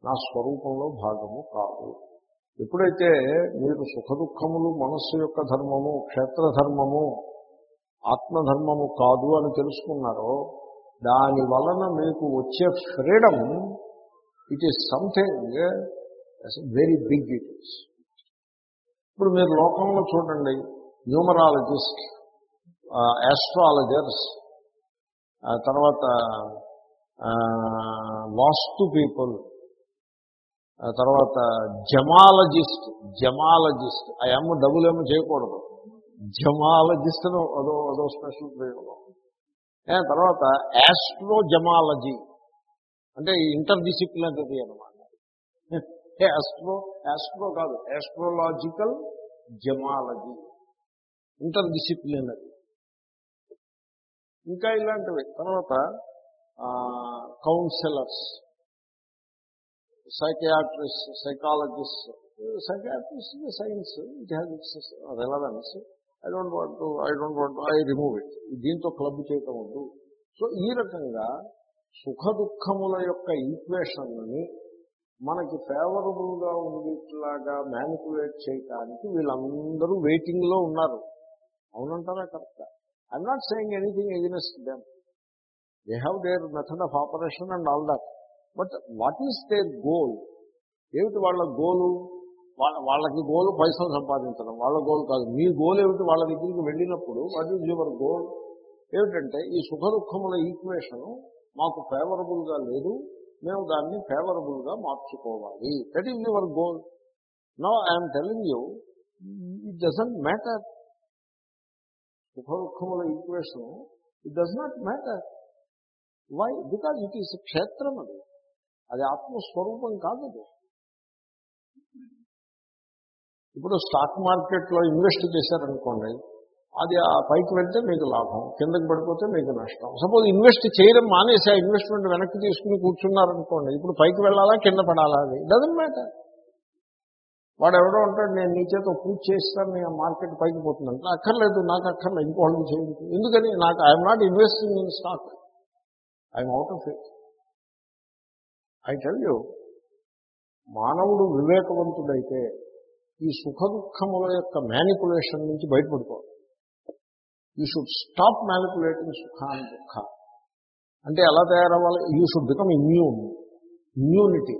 నా స్వరూపంలో భాగము కాదు. ఎప్పుడైతే మీరు సుఖ దుఃఖములు మనస్సు యొక్క ధర్మము క్షేత్రధర్మము ఆత్మధర్మము కాదు అని తెలుసుకున్నారో దాని వలన మీకు వచ్చే freedom it is something very big it is ఇప్పుడు మీరు లోకంలో చూడండి న్యూమరాలజిస్ట్ యాస్ట్రాలజర్స్ తర్వాత వాస్తు పీపుల్ ఆ తర్వాత జమాలజిస్ట్ జమాలజిస్ట్ ఆ ఎమ్మ డబుల్ ఎమ్మ చేయకూడదు. జమాలజిస్ట్ అదో అదో స్పెషల్ ప్రయోగం. తర్వాత యాస్ట్రో జమాలజీ అంటే ఇంటర్ డిసిప్లినరీ అనమాట యాస్ట్రో యాస్ట్రో కాదు యాస్ట్రోలాజికల్ జమాలజీ ఇంటర్ డిసిప్లినరీ ఇంకా ఇలాంటివి. తర్వాత counsellors psychiatrist psychologist psychiatrist science it has its relevance I don't want I don't want I remove it దీంతో క్లబ్ చేయటం వద్దు. సో ఈ రకంగా సుఖ దుఃఖముల యొక్క ఈక్వేషన్ని మనకి ఫేవరబుల్గా ఉండేట్లాగా మ్యానిపులేట్ చేయటానికి వీళ్ళందరూ వెయిటింగ్లో ఉన్నారు. అవునంటారా కరెక్టా I'm not saying anything against them they have their method of operation and all that but what is their goal ఏమిటి వాళ్ళ గోలు వాళ్ళ వాళ్ళకి గోలు పైసలు సంపాదించడం. వాళ్ళ గోల్ కాదు. మీ గోల్ ఏమిటి? వాళ్ళ దగ్గరికి వెళ్ళినప్పుడు వాట్ ఈజ్ యువర్ గోల్ ఏమిటంటే ఈ సుఖ దుఃఖముల ఈక్వేషను మాకు ఫేవరబుల్గా లేదు. మేము దాన్ని ఫేవరబుల్గా మార్చుకోవాలి. That is your goal no I'm telling you it doesn't matter సుఖ దుఃఖముల equation it does not matter why because it is క్షేత్రం అది అది ఆత్మస్వరూపం కాదు ఇప్పుడు స్టాక్ మార్కెట్లో ఇన్వెస్ట్ చేశారనుకోండి అది ఆ పైకి వెళ్తే మీకు లాభం కిందకి పడిపోతే మీకు నష్టం. సపోజ్ ఇన్వెస్ట్ చేయడం మానేసి ఆ ఇన్వెస్ట్మెంట్ వెనక్కి తీసుకుని కూర్చున్నారనుకోండి ఇప్పుడు పైకి వెళ్ళాలా కింద పడాలా అది? డజన్ మ్యాటర్ వాడు ఎవడో ఉంటాడు నేను నీ చేత పూజ చేస్తాను నేను మార్కెట్ పైకి పోతున్నాను. అక్కర్లేదు నాకు అక్కర్లేదు ఇంకోళ్ళకి చేయండి ఎందుకని? నాకు I'm not investing in stock I'm out of it I tell you మానవుడు వివేకవంతుడైతే ఈ సుఖ దుఃఖముల యొక్క మ్యానిపులేషన్ నుంచి బయటపడుకోవాలి. యూ షుడ్ స్టాప్ మ్యానిపులేటింగ్ సుఖ అండ్ దుఃఖ. అంటే ఎలా తయారవ్వాలి? You should become immune immunity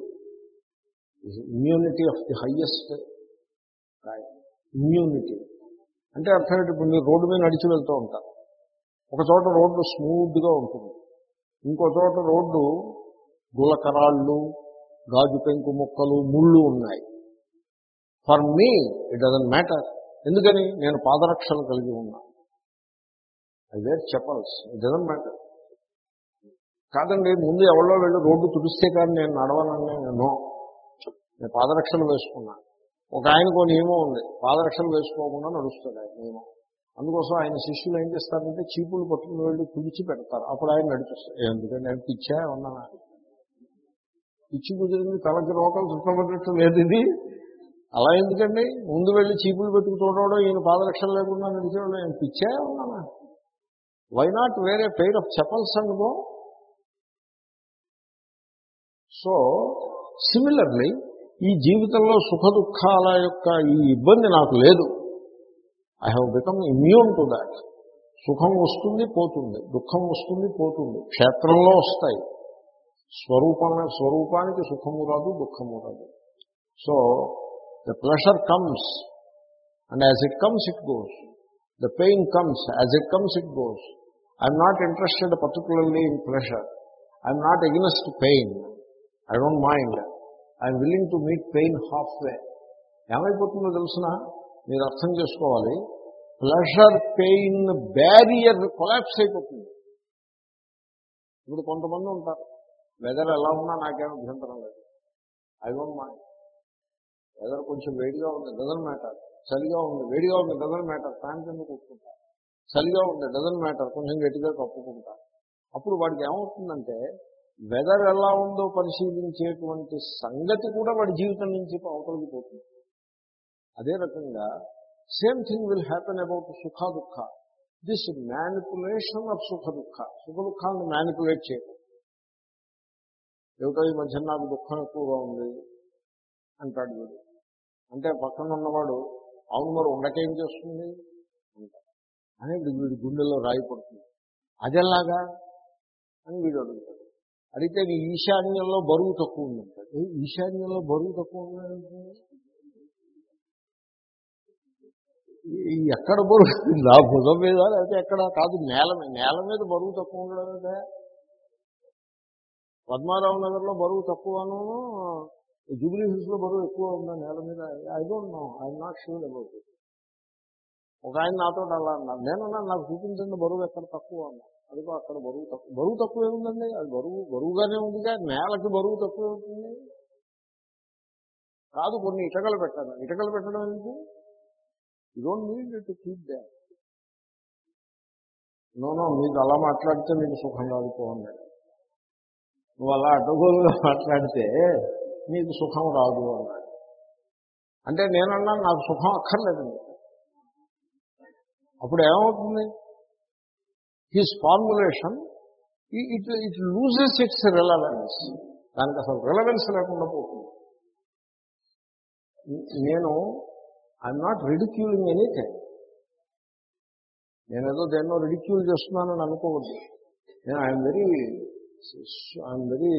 immunity of the highest immunity అంటే అర్థం ఏంటి? ఇప్పుడు మీరు రోడ్డు మీద నడిచి వెళ్తూ ఉంటారు. ఒక చోట రోడ్డు స్మూత్గా ఉంటుంది. ఇంకో చోట రోడ్డు గులకరాళ్ళు గాజు పెంకు ముక్కలు ముళ్ళు ఉన్నాయి. For me it doesn't matter ఎందుకని? నేను పాదరక్షలు కలిగి ఉన్నా. I wear chappals it doesn't matter కాదండి ముందు ఎవరో వెళ్ళి రోడ్డు తుడిస్తే కానీ నేను నడవాలని నో. నేను పాదరక్షలు వేసుకున్నా. ఒక ఆయనకు నియమం ఉంది. పాదరక్షలు వేసుకోకుండా నడుస్తాడు ఆయన నియమం. అందుకోసం ఆయన శిష్యులు ఏం చేస్తారంటే చీపులు పట్టుకుని వెళ్ళి పిలిచి పెడతారు. అప్పుడు ఆయన నడిపిస్తారు. ఎందుకంటే నేను పిచ్చా ఉన్నా పిచ్చి కుదిరింది తలకి రోకలు చుట్టబడినట్టు లేదు ఇది. అలా ఎందుకండి? ముందు వెళ్ళి చీపులు పెట్టుకు చూడడం ఈయన పాదరక్షలు లేకుండా నడిచేవాడు నేను పిచ్చా ఉన్నానా వై నాట్ వేరే pair of chappals and go so similarly ఈ జీవితంలో సుఖ దుఃఖాల యొక్క ఈ ఇబ్బంది నాకు లేదు. I have become immune to that సుఖం వస్తుంది పోతుంది. దుఃఖం వస్తుంది పోతుంది. క్షేత్రంలో వస్తాయి. స్వరూపం స్వరూపానికి సుఖము రాదు దుఃఖము రాదు. So the pleasure comes and as it comes it goes the pain comes as it comes it goes I'm not interested particularly in pleasure I'm not against pain I don't mind I'm willing to meet pain halfway ఏమైపోతుందో తెలిసిన? మీరు అర్థం చేసుకోవాలి. ప్లెషర్ పెయిన్ బ్యారియర్ కొలాప్స్ అయిపోతుంది. ఇప్పుడు కొంతమంది ఉంటారు. వెదర్ ఎలా ఉన్నా నాకేం అభ్యంతరం లేదు. I don't mind. వెదర్ కొంచెం వేడిగా ఉంది డజన్ మ్యాటర్. చలిగా ఉంది వేడిగా ఉంది డజన్ మ్యాటర్. ఫ్యాన్ కింద కూర్చుంటా చలిగా ఉంది డజన్ మ్యాటర్. కొంచెం గట్టిగా కప్పుకుంటా. అప్పుడు వాడికి ఏమవుతుందంటే వెదర్ ఎలా ఉందో పరిశీలించేటువంటి సంగతి కూడా వాడి జీవితం నుంచి అవతలికి పోతుంది. అదే రకంగా same thing will happen about సుఖ దుఃఖ. దిస్ మ్యానిపులేషన్ ఆఫ్ సుఖ దుఃఖ. సుఖ దుఃఖాలను మ్యానిపులేట్ చేయడం ఏమిటో ఈ మధ్య నాకు దుఃఖం ఎక్కువగా ఉంది అంటాడు వీడు. అంటే పక్కన ఉన్నవాడు అవును మరి ఉండకేం చేస్తుంది? అంటాడు. అని వీడి గుండెల్లో రాయి పడుతుంది. అదెలాగా? అని వీడు అడుగుతాడు. అడిగితే నీ ఈశాన్యంలో బరువు తక్కువ ఉందంటాడు ఈశాన్యంలో బరువు తక్కువ ఉందంటే? ఎక్కడ బరువు? నా భుజం మీద లేకపోతే ఎక్కడ? కాదు నేల మీద నేల మీద బరువు తక్కువ ఉండడం పద్మారావు నగర్లో బరువు తక్కువను జూబ్లీ హిల్స్లో బరువు ఎక్కువ ఉందా నేల మీద? I don't know. I'm not sure about ఒక ఆయన నాతో అలా అన్నారు. నేను నాకు చూపించండి బరువు ఎక్కడ తక్కువ అన్నా అదిగో అక్కడ బరువు తక్కువ బరువు తక్కువే ఉందండి. అది బరువు బరువుగానే ఉందిగా నేలకి బరువు తక్కువే అవుతుంది కాదు కొన్ని ఇటకలు పెట్టాను ఇటకలు పెట్టడం ఏంటి? You don't need to keep that no no మీకు అలా మాట్లాడితే మీకు సుఖం రాదు పోండి నువ్వు అలా అడ్డగోలుగా మాట్లాడితే నీకు సుఖం రాదు అన్నాడు. అంటే నేనన్నా నాకు సుఖం అక్కర్లేదండి. అప్పుడు ఏమవుతుంది? His formulation it it loses its relevance. దానికి అసలు రిలవెన్స్ లేకుండా పోతుంది. నేను ఐఎమ్ నాట్ రిడిక్యూలింగ్ ఎనీథింగ్ నేనేదో దేన్నో రిడిక్యూల్ చేస్తున్నానని అనుకోవద్దు. నేను I'm very I'm very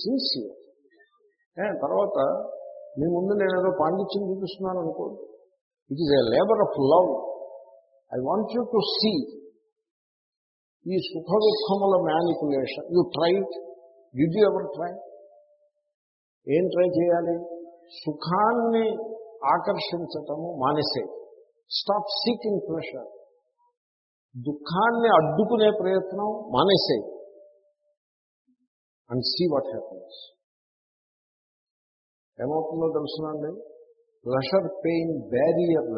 sincere తర్వాత మీ ముందు నేను ఏదో పాండిత్యం చూపిస్తున్నాను అనుకోవద్దు it is a labour of love I want you to see ఈ సుఖ దుఃఖముల manipulation you try. Did you ever try ఏం ట్రై చేయాలి? సుఖాన్ని ఆకర్షించటము మానేసే. స్టాప్ సీకింగ్ ప్రెషర్ దుఃఖాన్ని అడ్డుకునే ప్రయత్నం మానేసే. అండ్ సీ వాట్ హ్యాపన్స్ ఏమవుతుందో తెలుసునండి ప్రెషర్ పెయిన్ బ్యారియర్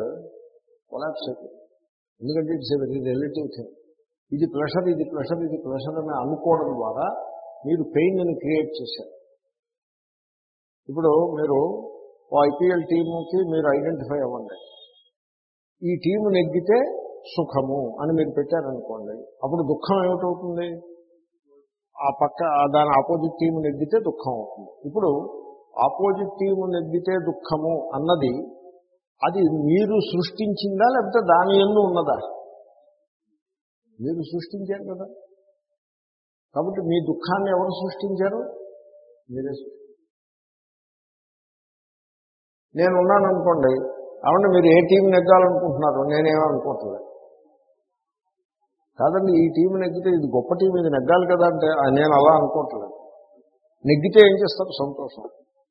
కొలాప్స్ అయిపోయింది ఎందుకంటే it's a very relative thing ఇది ప్రెషర్ ఇది ప్రెషర్ ఇది ప్రెషర్ అని అనుకోవడం ద్వారా మీరు పెయిన్ని క్రియేట్ చేశారు. ఇప్పుడు మీరు ఓ ఐపీఎల్ టీముకి మీరు ఐడెంటిఫై అవ్వండి. ఈ టీము నెగ్గితే సుఖము అని మీరు పెట్టారనుకోండి అప్పుడు దుఃఖం ఏమిటవుతుంది? ఆ పక్క దాని ఆపోజిట్ టీము నెగ్గితే దుఃఖం అవుతుంది. ఇప్పుడు ఆపోజిట్ టీము నెగ్గితే దుఃఖము అన్నది అది మీరు సృష్టించిందా లేకపోతే దాని ఎందు ఉన్నదా? మీరు సృష్టించారు కదా. కాబట్టి మీ దుఃఖాన్ని ఎవరు సృష్టించారు? మీరే నేను ఉన్నాను అనుకోండి మీరు ఏ టీం నెగ్గాలనుకుంటున్నారు నేనేమో అనుకోవట్లేదు కాదండి ఈ టీం నెగ్గితే ఇది గొప్ప టీం ఇది నెగ్గాలి కదా అంటే నేను అలా అనుకోవట్లేదు. నెగ్గితే ఏం చేస్తారు? సంతోషం.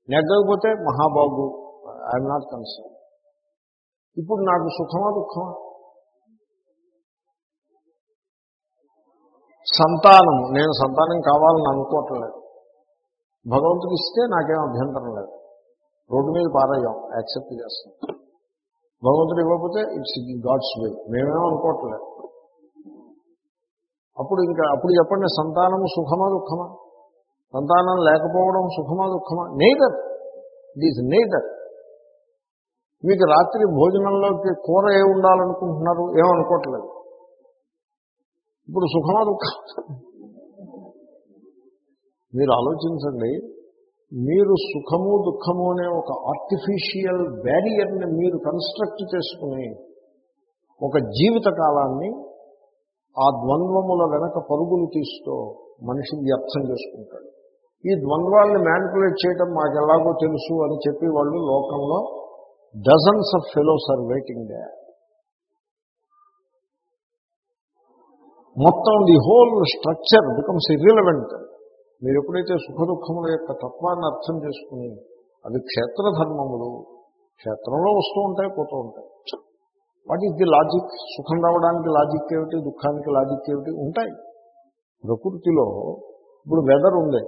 నెగ్గకపోతే మహాబాబు ఐఎమ్ నాట్ కన్సర్న్. ఇప్పుడు నాకు సుఖమా దుఃఖమా? సంతానం నేను సంతానం కావాలని అనుకోవట్లేదు. భగవంతుడికి ఇస్తే నాకేం అభ్యంతరం లేదు. రోడ్డు మీద పారయ్యాం యాక్సెప్ట్ చేస్తాం. భగవంతుడు ఇవ్వకపోతే ఇట్స్ గాడ్స్ వే. మేమేమో అనుకోవట్లేదు. అప్పుడు ఇంకా అప్పుడు చెప్పండి సంతానము సుఖమా దుఃఖమా? సంతానం లేకపోవడం సుఖమా దుఃఖమా? నేదర్ ఇట్ ఈజ్ నేదర్ మీకు రాత్రి భోజనంలోకి కూర ఏ ఉండాలనుకుంటున్నారు? ఏమనుకోవట్లేదు. ఇప్పుడు సుఖమా దుఃఖం మీరు ఆలోచించండి మీరు సుఖము దుఃఖము అనే ఒక ఆర్టిఫిషియల్ బ్యారియర్ని మీరు కన్స్ట్రక్ట్ చేసుకుని ఒక జీవిత కాలాన్ని ఆ ద్వంద్వముల వెనక పరుగులు తీస్తూ మనిషి వ్యర్థం చేసుకుంటాడు. ఈ ద్వంద్వాల్ని మ్యానిపులేట్ చేయడం మాకు ఎలాగో తెలుసు అని చెప్పి వాళ్ళు లోకంలో dozens of fellows are waiting they మొత్తం the whole structure becomes irrelevant. మీరు ఎప్పుడైతే సుఖ దుఃఖముల యొక్క తత్వాన్ని అర్థం చేసుకుని అవి క్షేత్రధర్మములు క్షేత్రంలో వస్తూ ఉంటాయి పోతూ ఉంటాయి. What is the logic? సుఖం రావడానికి లాజిక్ ఏమిటి? దుఃఖానికి లాజిక్ ఏమిటి? ఉంటాయి. ప్రకృతిలో ఇప్పుడు వెదర్ ఉంది.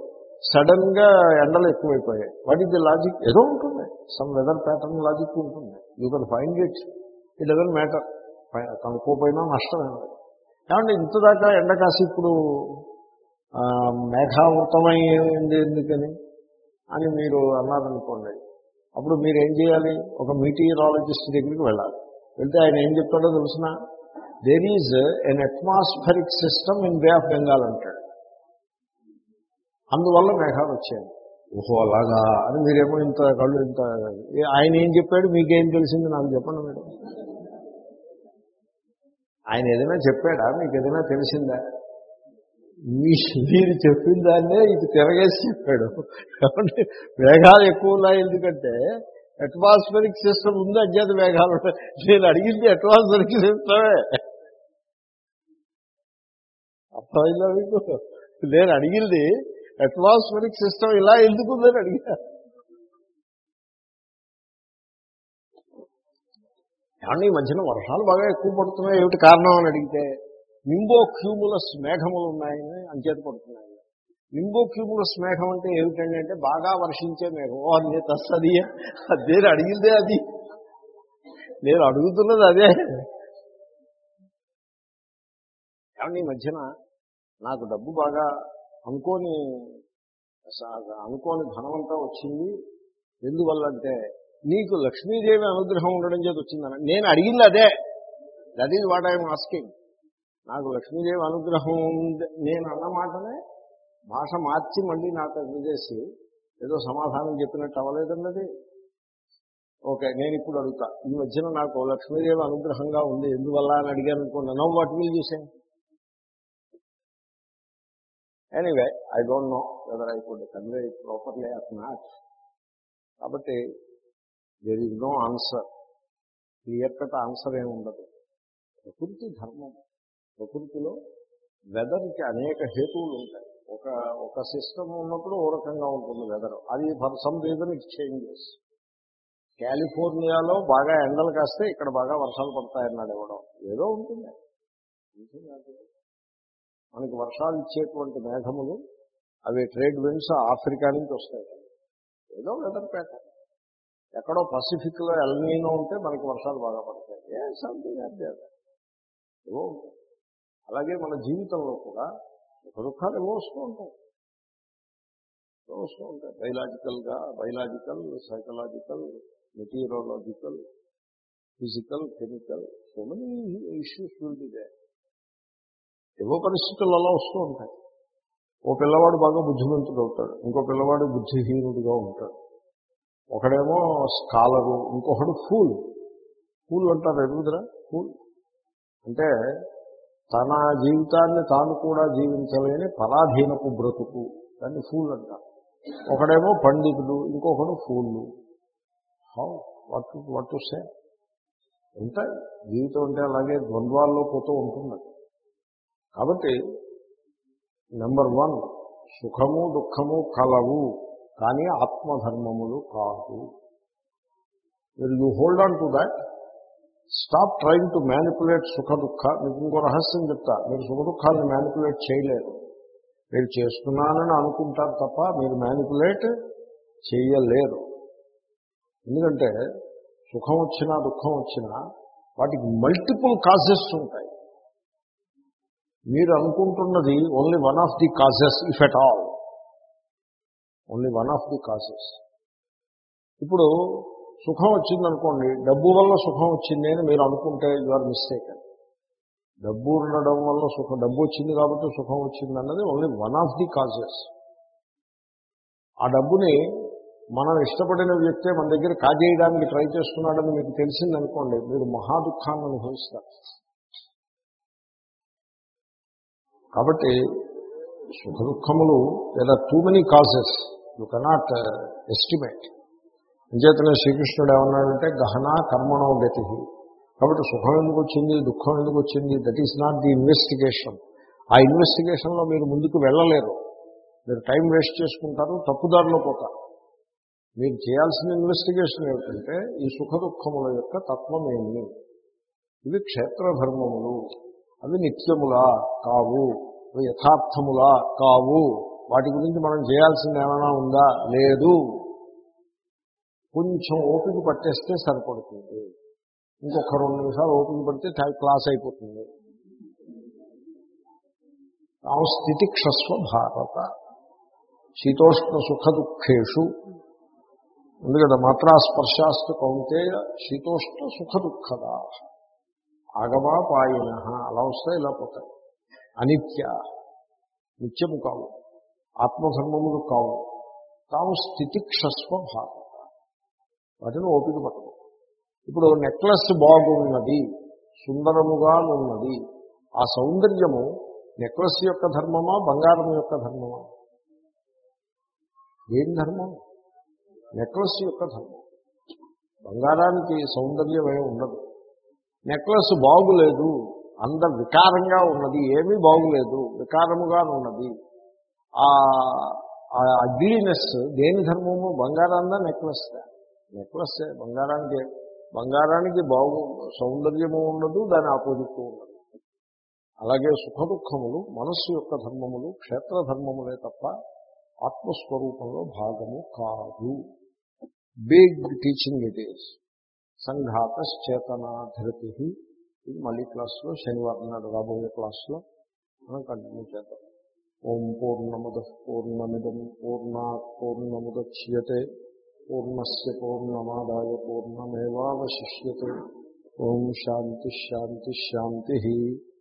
సడన్గా ఎండలు ఎక్కువైపోయాయి. What is the logic? ఏదో ఉంటుంది. సమ్ వెదర్ ప్యాటర్న్ లాజిక్ ఉంటుంది. You can find it it doesn't matter కనుక్కోపోయినా నష్టమే. ఏమంటే ఇంతదాకా ఎండ కాసి ఇప్పుడు ఆ, మేఘావృతమైంది ఎందుకని అని మీరు అన్నారనుకోండి అప్పుడు మీరు ఏం చేయాలి? ఒక మీటీరాలజిస్ట్ దగ్గరికి వెళ్ళాలి. వెళ్తే ఆయన ఏం చెప్తాడో తెలిసిన? There is an atmospheric system in bay of Bengal అంటాడు. అందువల్ల మేఘాలు వచ్చాయి. ఓహో అలాగా? అని మీరేమో ఇంత కళ్ళు ఇంత ఆయన ఏం చెప్పాడు? మీకేం తెలిసింది? నాకు చెప్పండి మీరు ఆయన ఏదైనా చెప్పాడా? మీకు ఏదైనా తెలిసిందా? మీ మీరు చెప్పిన దాన్నే ఇది తిరగేసి చెప్పాడు. కాబట్టి వేగాలు ఎక్కువ ఉన్నాయి ఎందుకంటే అట్మాస్ఫరిక్ సిస్టమ్ ఉంది అజ్ఞాత వేగాలు నేను అడిగింది అట్మాస్ఫరిక్ సిస్టమే. అర్థమైందా మీకు? నేను అడిగింది అట్మాస్ఫరిక్ సిస్టమ్ ఇలా ఎందుకుందని అడిగా ఏమన్నా ఈ మధ్యన వర్షాలు బాగా ఎక్కువ పడుతున్నాయి ఏమిటి కారణం అని అడిగితే నింబో క్యూములస్ మేఘములు ఉన్నాయని అంచేత పడుతున్నాయి. నింబో క్యూములస్ మేఘం అంటే ఏమిటండి అంటే బాగా వర్షించే మేఘం. ఓ అదే తస్సది అదేది అడిగిందే అది. నేను అడుగుతున్నది అదే. ఏమన్నా ఈ మధ్యన నాకు డబ్బు బాగా అనుకోని అనుకోని అనుకోని ధనమంతా వచ్చింది. ఎందువల్ల అంటే నీకు లక్ష్మీదేవి అనుగ్రహం ఉండడం చేత వచ్చిందని నేను అడిగింది అదే. That is what I'm asking నాకు లక్ష్మీదేవి అనుగ్రహం ఉంది నేను అన్నమాటనే భాష మార్చి మళ్ళీ నాకు అందజేసి ఏదో సమాధానం చెప్పినట్టు అవ్వలేదన్నది. ఓకే నేను ఇప్పుడు అడుగుతా. ఈ మధ్యన నాకు లక్ష్మీదేవి అనుగ్రహంగా ఉంది. ఎందువల్ల అని అడిగాను అనుకోండి నవ్వు వాటి వీలు చూసాను anyway I don't know whether I could convey it properly or not కాబట్టి there is no answer clear cut answer ఏమి ఉండదు. ప్రకృతి ధర్మం. ప్రకృతిలో వెదర్కి అనేక హేతువులు ఉంటాయి. ఒక ఒక సిస్టమ్ ఉన్నప్పుడు ఓ రకంగా ఉంటుంది వెదర్. అది for some reason it changes. కాలిఫోర్నియాలో బాగా ఎండలు కాస్తే ఇక్కడ బాగా వర్షాలు పడతాయన్నాడు ఇవ్వడం ఏదో ఉంటుంది. మనకి వర్షాలు ఇచ్చేటువంటి మేఘములు అవి ట్రేడ్ విండ్స్ ఆఫ్రికా నుంచి వస్తాయి. ఏదో వెదర్ ప్యాటర్న్ ఎక్కడో పసిఫిక్లో ఎల్నీనో ఉంటే మనకి వర్షాలు బాగా పడతాయి. ఏ సంథింగ్ అంటే ఏవో అలాగే మన జీవితంలో కూడా సుఖ దుఃఖాలు ఏవో వస్తూ ఉంటాయి. ఏవో వస్తూ ఉంటాయి. బయలాజికల్గా biological psychological materialogical physical chemical so many issues will be they ఏవో పరిస్థితులు అలా వస్తూ ఉంటాయి. ఓ పిల్లవాడు బాగా బుద్ధిమంతుడు అవుతాడు ఇంకో పిల్లవాడు బుద్ధిహీనుడిగా ఉంటాడు. ఒకడేమో స్కాలరు ఇంకొకడు ఫూల్. ఫూల్ అంటారు ఎదుగుదరా ఫూల్. అంటే తన జీవితాన్ని తాను కూడా జీవించలేని పరాధీనపు బ్రతుకు. దాన్ని ఫూల్ అంటారు. ఒకడేమో పండితుడు ఇంకొకడు ఫూళ్ళు హౌ? What what say? ఉంటాయి జీవితం అంటే అలాగే ద్వంద్వాల్లో పోతూ ఉంటుంది కాబట్టి నెంబర్ వన్ సుఖము దుఃఖము కలవు. కానీ ఆత్మధర్మములు కాదు. మీరు you hold on to that stop trying to manipulate సుఖ దుఃఖ మీకు ఇంకో రహస్యం చెప్తా. మీరు సుఖ దుఃఖాన్ని మ్యానిపులేట్ చేయలేరు. మీరు చేస్తున్నానని అనుకుంటారు తప్ప మీరు మ్యానిపులేట్ చేయలేరు. ఎందుకంటే సుఖం వచ్చినా దుఃఖం వచ్చినా వాటికి మల్టిపుల్ కాజెస్ ఉంటాయి. మీరు అనుకుంటున్నది only one of the causes if at all only one of the causes ఇప్పుడు సుఖం వచ్చిందనుకోండి డబ్బు వల్ల సుఖం వచ్చింది అని మీరు అనుకుంటే యు ఆర్ మిస్టేక్ డబ్బు ఉండడం వల్ల సుఖం డబ్బు వచ్చింది కాబట్టి సుఖం వచ్చింది అన్నది only one of the causes ఆ డబ్బుని మనం ఇష్టపడిన వ్యక్తే మన దగ్గర కాజేయడానికి ట్రై చేస్తున్నాడని మీకు తెలిసిందనుకోండి మీరు మహా దుఃఖాన్ని అనుభవిస్తారు. కాబట్టి సుఖ దుఃఖములు లేదా too many causes you cannot estimate అంచేతనే శ్రీకృష్ణుడు ఏమన్నాడంటే గహన కర్మణో గతి. కాబట్టి సుఖం ఎందుకు వచ్చింది? దుఃఖం ఎందుకు వచ్చింది? That is not the investigation ఆ ఇన్వెస్టిగేషన్లో మీరు ముందుకు వెళ్ళలేరు. మీరు టైం వేస్ట్ చేసుకుంటారు తప్పుదారిలో పోతారు. మీరు చేయాల్సిన ఇన్వెస్టిగేషన్ ఏమిటంటే ఈ సుఖ దుఃఖముల యొక్క తత్వం ఏమి? ఇవి క్షేత్రధర్మములు. అవి నిత్యములా కావు. యథార్థములా కావు. వాటి గురించి మనం చేయాల్సింది ఏమైనా ఉందా? లేదు. కొంచెం ఓపిక పట్టేస్తే సరిపడుతుంది. ఇంకొక రెండు నిమిషాలు ఓపిక పడితే క్లాస్ అయిపోతుంది. తాము స్థితి క్షస్వ భారత. శీతోష్ణ సుఖ దుఃఖేషు. ఉంది కదా మాత్రాస్పర్శాస్తు కౌంతేయ శీతోష్ణ సుఖ దుఃఖదా. ఆగమా అలా వస్తాయి ఇలా పోతాయి. అనిత్య నిత్యము కావు ఆత్మధర్మములు కావు తాము స్థితిక్షస్వ భారత వాటిని ఓపిక పట్టదు ఇప్పుడు నెక్లెస్ బాగున్నది సుందరముగా ఉన్నది ఆ సౌందర్యము నెక్లెస్ యొక్క ధర్మమా బంగారం యొక్క ధర్మమా? ఏం ధర్మం? నెక్లెస్ యొక్క ధర్మం. బంగారానికి సౌందర్యం ఏమి ఉండదు. నెక్లెస్ బాగులేదు అంద వికారంగా ఉన్నది ఏమీ బాగులేదు వికారముగా ఉన్నది. ఆ అగ్లీనెస్ దేని ధర్మము? బంగారాందా నెక్లెస్ నెక్లెస్ బంగారానికి బంగారానికి బాగు సౌందర్యము ఉండదు దాని ఆపోజిట్ ఉండదు. అలాగే సుఖ దుఃఖములు మనస్సు యొక్క ధర్మములు క్షేత్ర ధర్మములే తప్ప ఆత్మస్వరూపంలో భాగము కాదు. బిగ్ టీచింగ్ ఇట్ ఈస్ సంఘాతశ్చేతనాధృతి ఇది మళ్ళీ క్లాస్లో శనివారం నాడు రాబోయే క్లాస్లో మనం కంటిన్యూ చేద్దాం. ఓం పూర్ణముద పూర్ణమిదం పూర్ణా పూర్ణముద్యతే పూర్ణస్ పూర్ణమాదాయ పూర్ణమేవాశిష్యతే ఓం శాంతి శాంతి శాంతి.